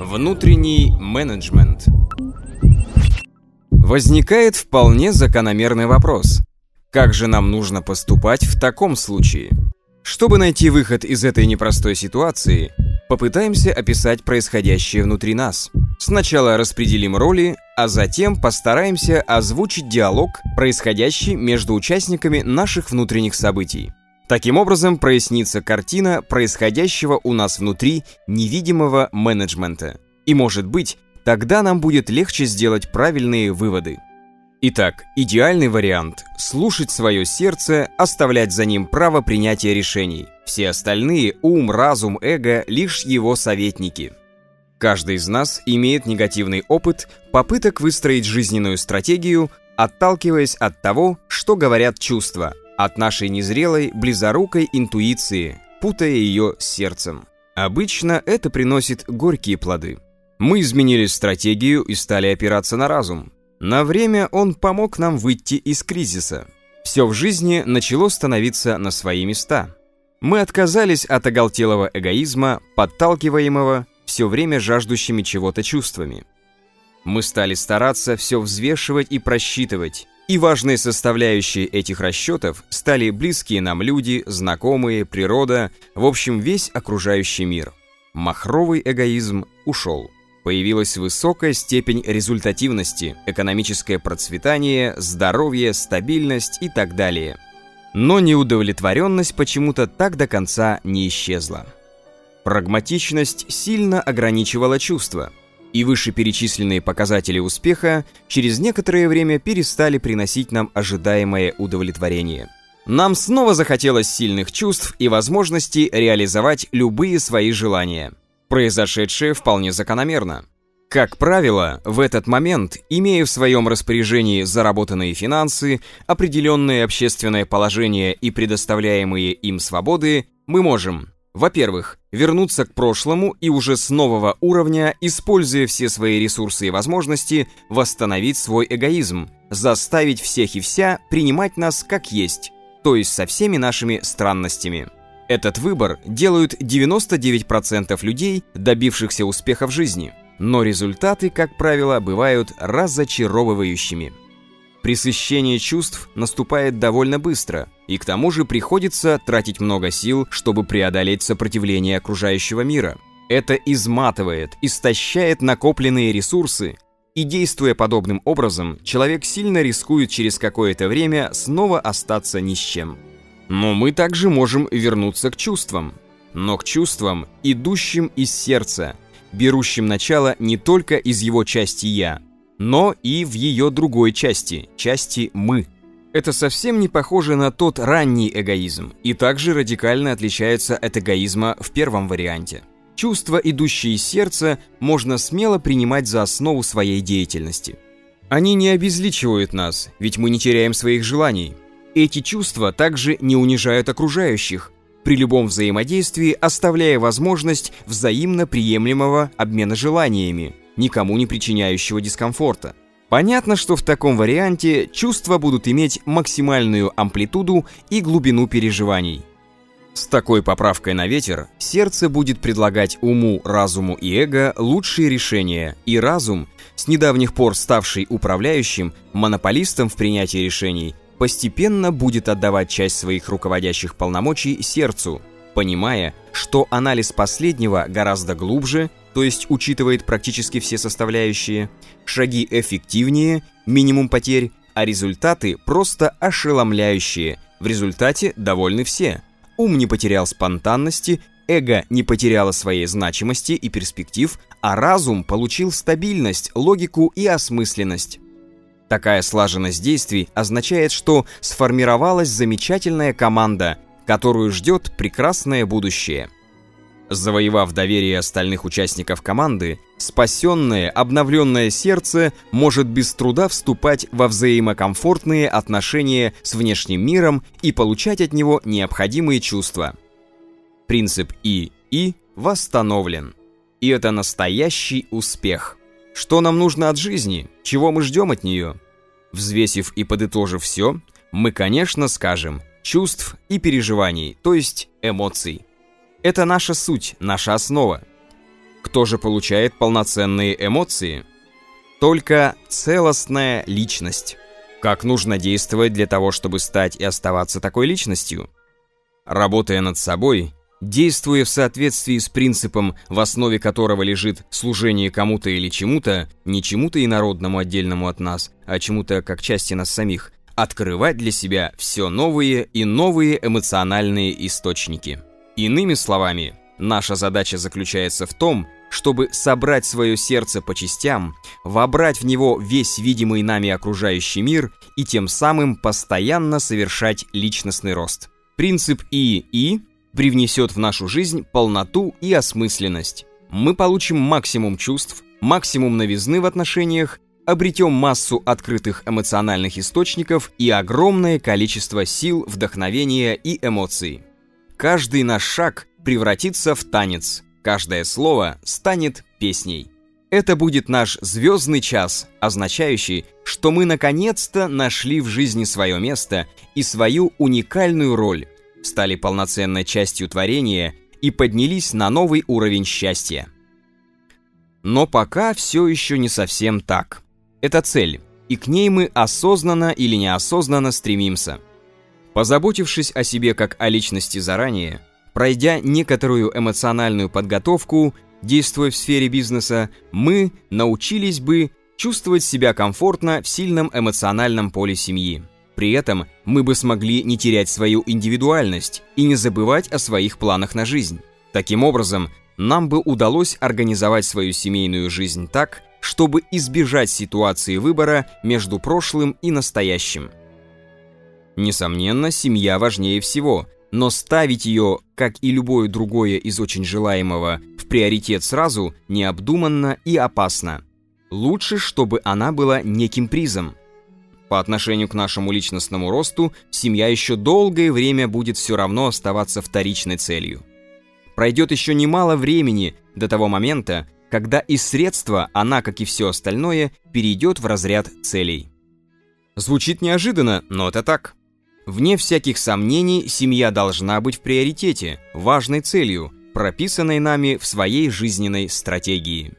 Внутренний менеджмент Возникает вполне закономерный вопрос. Как же нам нужно поступать в таком случае? Чтобы найти выход из этой непростой ситуации, попытаемся описать происходящее внутри нас. Сначала распределим роли, а затем постараемся озвучить диалог, происходящий между участниками наших внутренних событий. Таким образом прояснится картина происходящего у нас внутри невидимого менеджмента. И может быть, тогда нам будет легче сделать правильные выводы. Итак, идеальный вариант – слушать свое сердце, оставлять за ним право принятия решений. Все остальные – ум, разум, эго – лишь его советники. Каждый из нас имеет негативный опыт попыток выстроить жизненную стратегию, отталкиваясь от того, что говорят чувства, от нашей незрелой, близорукой интуиции, путая ее с сердцем. Обычно это приносит горькие плоды. Мы изменили стратегию и стали опираться на разум. На время он помог нам выйти из кризиса. Все в жизни начало становиться на свои места. Мы отказались от оголтелого эгоизма, подталкиваемого все время жаждущими чего-то чувствами. Мы стали стараться все взвешивать и просчитывать, и важные составляющие этих расчетов стали близкие нам люди, знакомые, природа, в общем, весь окружающий мир. Махровый эгоизм ушел. Появилась высокая степень результативности, экономическое процветание, здоровье, стабильность и так далее. Но неудовлетворенность почему-то так до конца не исчезла. Прагматичность сильно ограничивала чувства, и вышеперечисленные показатели успеха через некоторое время перестали приносить нам ожидаемое удовлетворение. Нам снова захотелось сильных чувств и возможности реализовать любые свои желания – Произошедшее вполне закономерно. Как правило, в этот момент, имея в своем распоряжении заработанные финансы, определенное общественное положение и предоставляемые им свободы, мы можем, во-первых, вернуться к прошлому и уже с нового уровня, используя все свои ресурсы и возможности, восстановить свой эгоизм, заставить всех и вся принимать нас как есть, то есть со всеми нашими странностями. Этот выбор делают 99% людей, добившихся успеха в жизни, но результаты, как правило, бывают разочаровывающими. Пресыщение чувств наступает довольно быстро, и к тому же приходится тратить много сил, чтобы преодолеть сопротивление окружающего мира. Это изматывает, истощает накопленные ресурсы, и действуя подобным образом, человек сильно рискует через какое-то время снова остаться ни с чем. Но мы также можем вернуться к чувствам. Но к чувствам, идущим из сердца, берущим начало не только из его части «я», но и в ее другой части, части «мы». Это совсем не похоже на тот ранний эгоизм и также радикально отличается от эгоизма в первом варианте. Чувства, идущие из сердца, можно смело принимать за основу своей деятельности. Они не обезличивают нас, ведь мы не теряем своих желаний. Эти чувства также не унижают окружающих, при любом взаимодействии оставляя возможность взаимно приемлемого обмена желаниями, никому не причиняющего дискомфорта. Понятно, что в таком варианте чувства будут иметь максимальную амплитуду и глубину переживаний. С такой поправкой на ветер сердце будет предлагать уму, разуму и эго лучшие решения, и разум, с недавних пор ставший управляющим, монополистом в принятии решений, постепенно будет отдавать часть своих руководящих полномочий сердцу, понимая, что анализ последнего гораздо глубже, то есть учитывает практически все составляющие, шаги эффективнее, минимум потерь, а результаты просто ошеломляющие. В результате довольны все. Ум не потерял спонтанности, эго не потеряло своей значимости и перспектив, а разум получил стабильность, логику и осмысленность. Такая слаженность действий означает, что сформировалась замечательная команда, которую ждет прекрасное будущее. Завоевав доверие остальных участников команды, спасенное, обновленное сердце может без труда вступать во взаимокомфортные отношения с внешним миром и получать от него необходимые чувства. Принцип И-И восстановлен. И это настоящий успех. Что нам нужно от жизни? Чего мы ждем от нее? Взвесив и подытожив все, мы, конечно, скажем чувств и переживаний, то есть эмоций. Это наша суть, наша основа. кто же получает полноценные эмоции? Только целостная личность. Как нужно действовать для того, чтобы стать и оставаться такой личностью? Работая над собой, действуя в соответствии с принципом, в основе которого лежит служение кому-то или чему-то, не чему-то инородному отдельному от нас, а чему-то как части нас самих, открывать для себя все новые и новые эмоциональные источники. Иными словами, наша задача заключается в том, чтобы собрать свое сердце по частям, вобрать в него весь видимый нами окружающий мир и тем самым постоянно совершать личностный рост. Принцип ИИ привнесет в нашу жизнь полноту и осмысленность. Мы получим максимум чувств, максимум новизны в отношениях, обретем массу открытых эмоциональных источников и огромное количество сил, вдохновения и эмоций. Каждый наш шаг превратится в танец, каждое слово станет песней. Это будет наш звездный час, означающий, что мы наконец-то нашли в жизни свое место и свою уникальную роль, стали полноценной частью творения и поднялись на новый уровень счастья. Но пока все еще не совсем так. Это цель, и к ней мы осознанно или неосознанно стремимся. Позаботившись о себе как о личности заранее, пройдя некоторую эмоциональную подготовку, действуя в сфере бизнеса, мы научились бы чувствовать себя комфортно в сильном эмоциональном поле семьи. При этом мы бы смогли не терять свою индивидуальность и не забывать о своих планах на жизнь. Таким образом, нам бы удалось организовать свою семейную жизнь так, чтобы избежать ситуации выбора между прошлым и настоящим. Несомненно, семья важнее всего, но ставить ее, как и любое другое из очень желаемого, в приоритет сразу необдуманно и опасно. Лучше, чтобы она была неким призом – по отношению к нашему личностному росту, семья еще долгое время будет все равно оставаться вторичной целью. Пройдет еще немало времени до того момента, когда из средства она, как и все остальное, перейдет в разряд целей. Звучит неожиданно, но это так. Вне всяких сомнений, семья должна быть в приоритете, важной целью, прописанной нами в своей жизненной стратегии.